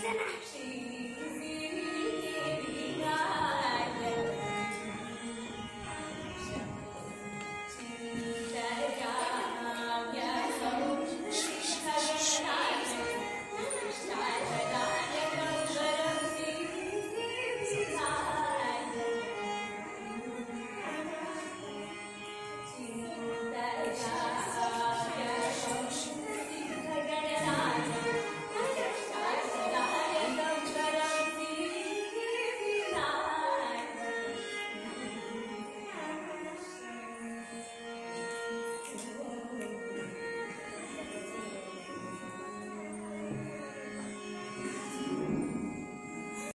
Cinema.